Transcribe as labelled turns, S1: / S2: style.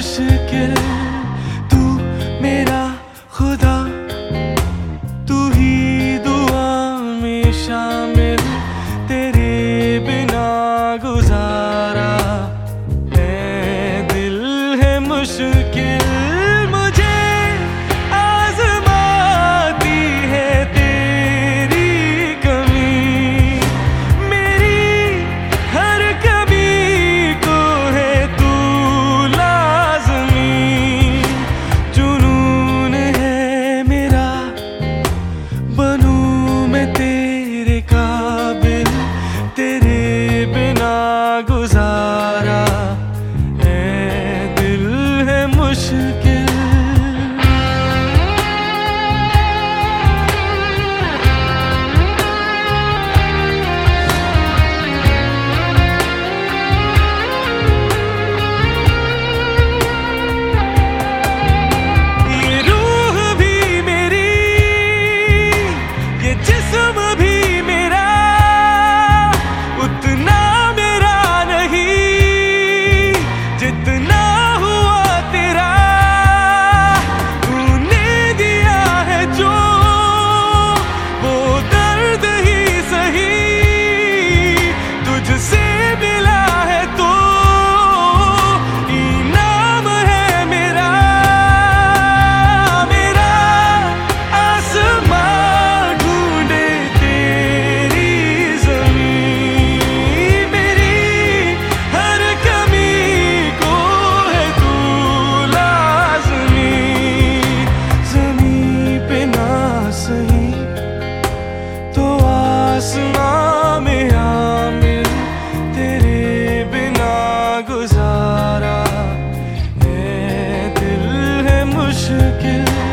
S1: मुश्किल। तू मेरा खुदा। तू ही दुआ में शामिल तेरे बिना गुजारा। है दिल है मुश्किल। together